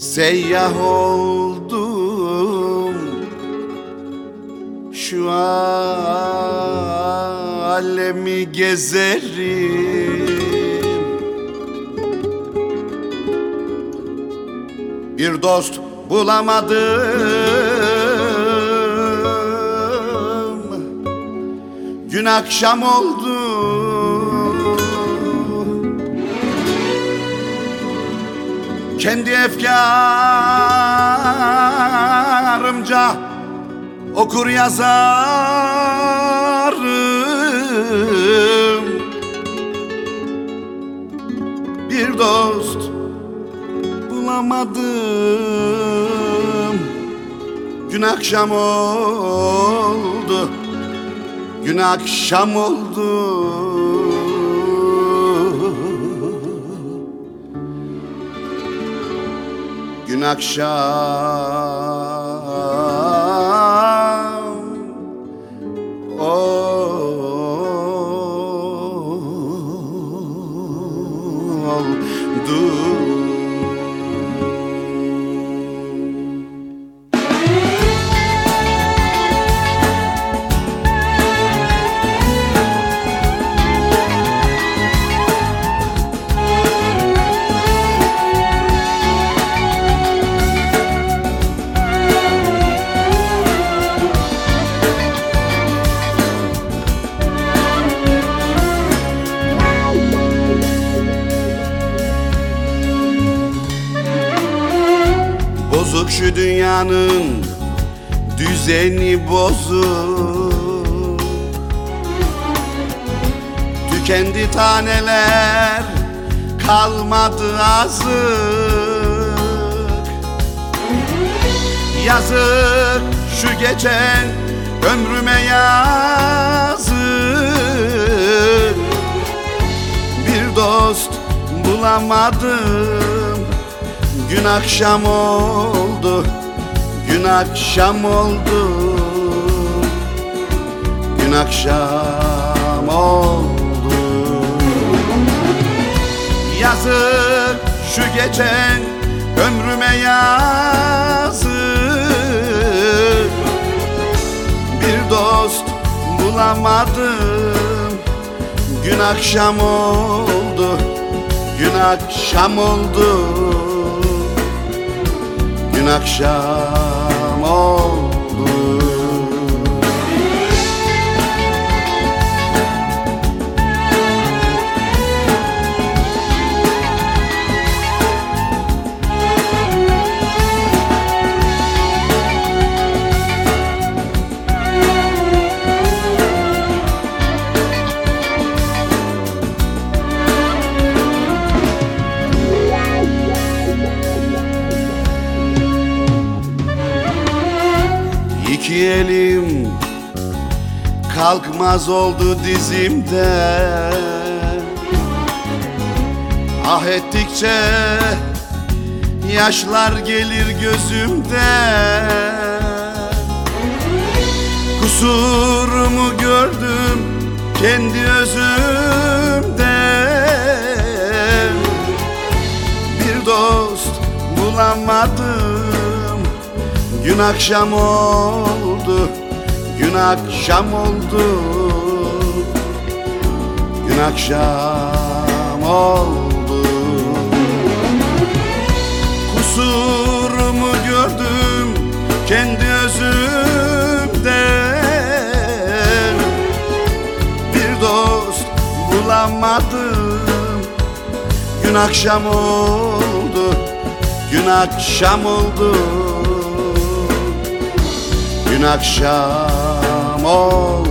Seyyah oldum. Şu alemi gezerim. Bir dost bulamadım. Gün akşam oldu Kendi efkarımca okur yazarım. Bir dost bulamadım. Gün akşam oldu. Gün akşam oldu Gün akşam. Oldu şu dünyanın düzeni bozuk. Tükendi taneler kalmadı azık. Yazık şu geçen ömrüme yazık. Bir dost bulamadım Gün akşam oldu Gün akşam oldu. Gün akşam oldu. Yazık şu geçen ömrüme yazık. Bir dost bulamadım. Gün akşam oldu. Gün akşam oldu. Gün akşam oldu İki elim kalkmaz oldu dizimde. Ah ettikçe yaşlar gelir gözümde. Kusurumu gördüm kendi özümde. Bir dost bulamadım Gün akşam oldu Gün akşam oldu. Gün akşam oldu. Kusurumu gördüm kendi özümde Bir dost bulamadım. Gün akşam oldu Gün akşam oldu Gün akşam oldu